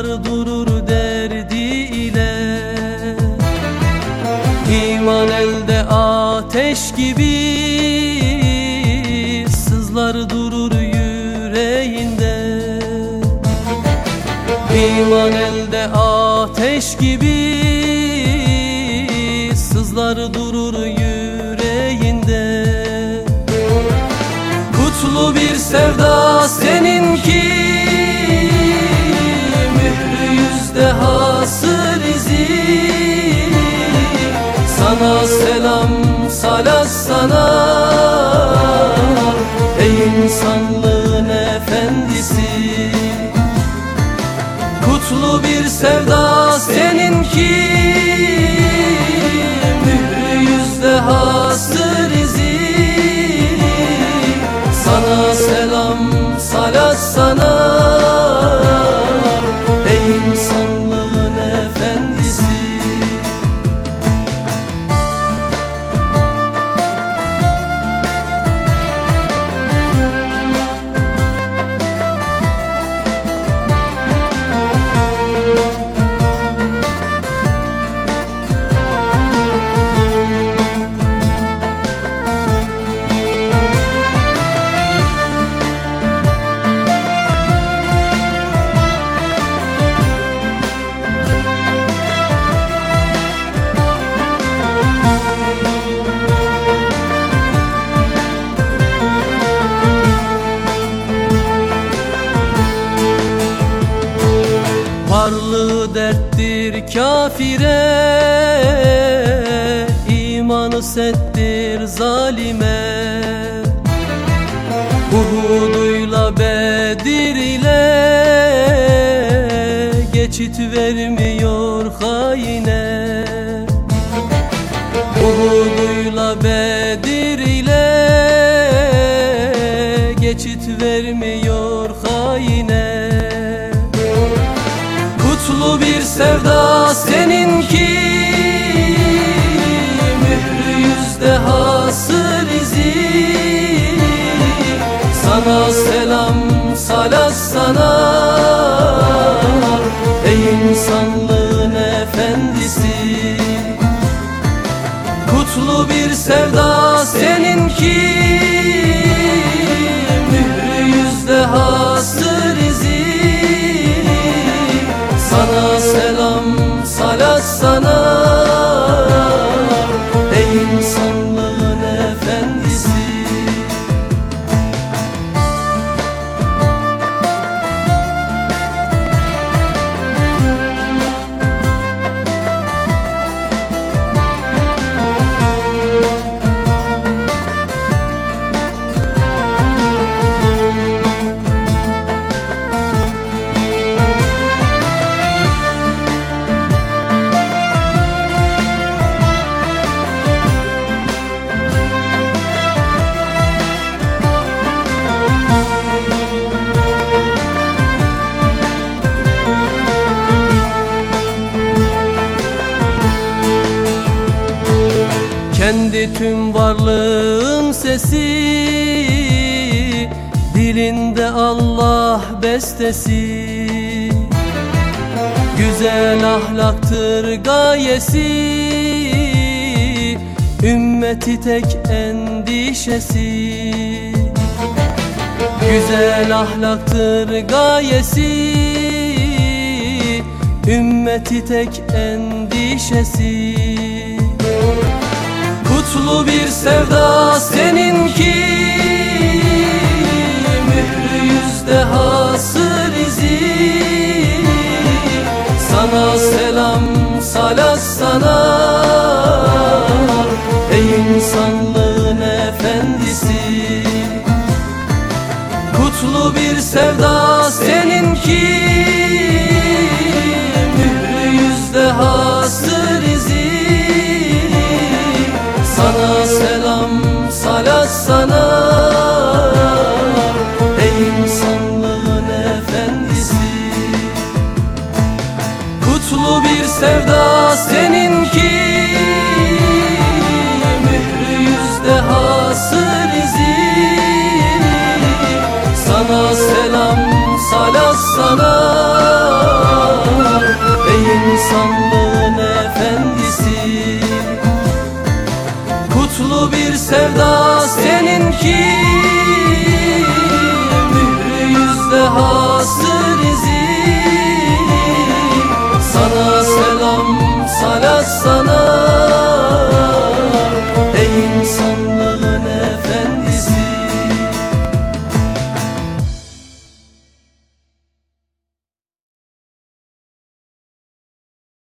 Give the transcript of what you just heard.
Yanar durur derdiyle. İman elde ateş gibi Sızlar durur yüreğinde. İman elde ateş gibi Sızlar durur yüreğinde. Kutlu bir sevda seninki Sana selam salat sana. Ey insanlığın Derttir kafire imanı settir zalime. Uhuduyla Bedir ile Geçit vermiyor haine. Uhuduyla Bedir ile Geçit vermiyor haine Kutlu bir sevda seninki. Mührü yüzde hasır izi. Sana selam salat sana. Ey insanlığın efendisi. Kutlu bir sevda selam salat sana Kendi tüm varlığın sesi Dilinde Allah bestesi. Güzel ahlaktır gayesi Ümmeti tek endişesi. Güzel ahlaktır gayesi Ümmeti tek endişesi Kutlu bir sevda seninki. Mührü yüzde hasır izi. Sana selam salat sana. Ey insanlığın efendisi. Kutlu bir sevda Kutlu bir sevda seninki. Mührü yüzde hasır izi Sana selam salat sana